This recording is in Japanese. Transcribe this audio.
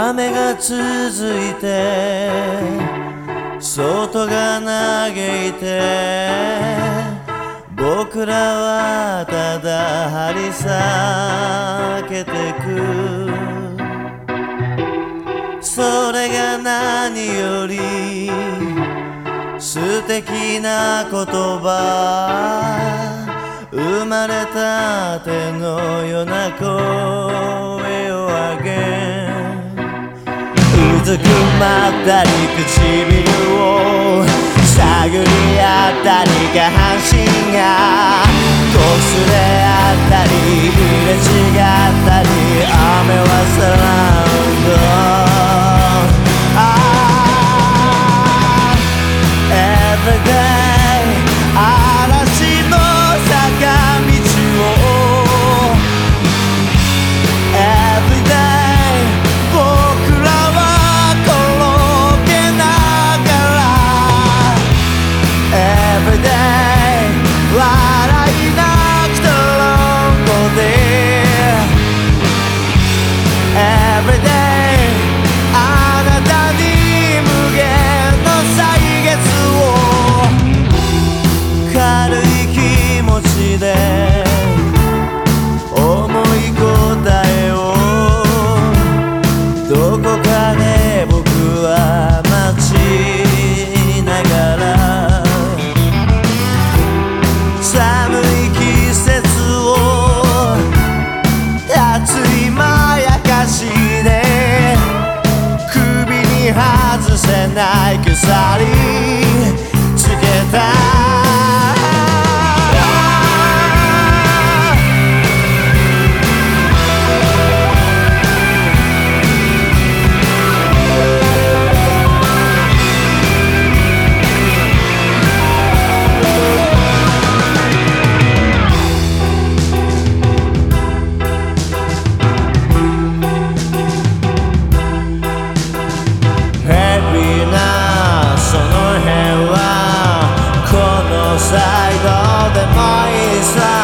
雨が続いて外が嘆いて僕らはただ張り裂けてく。それが何より素敵な言葉。生まれたてのような声をうずくまったり唇を探り合ったり下半身が for that. like all the mice.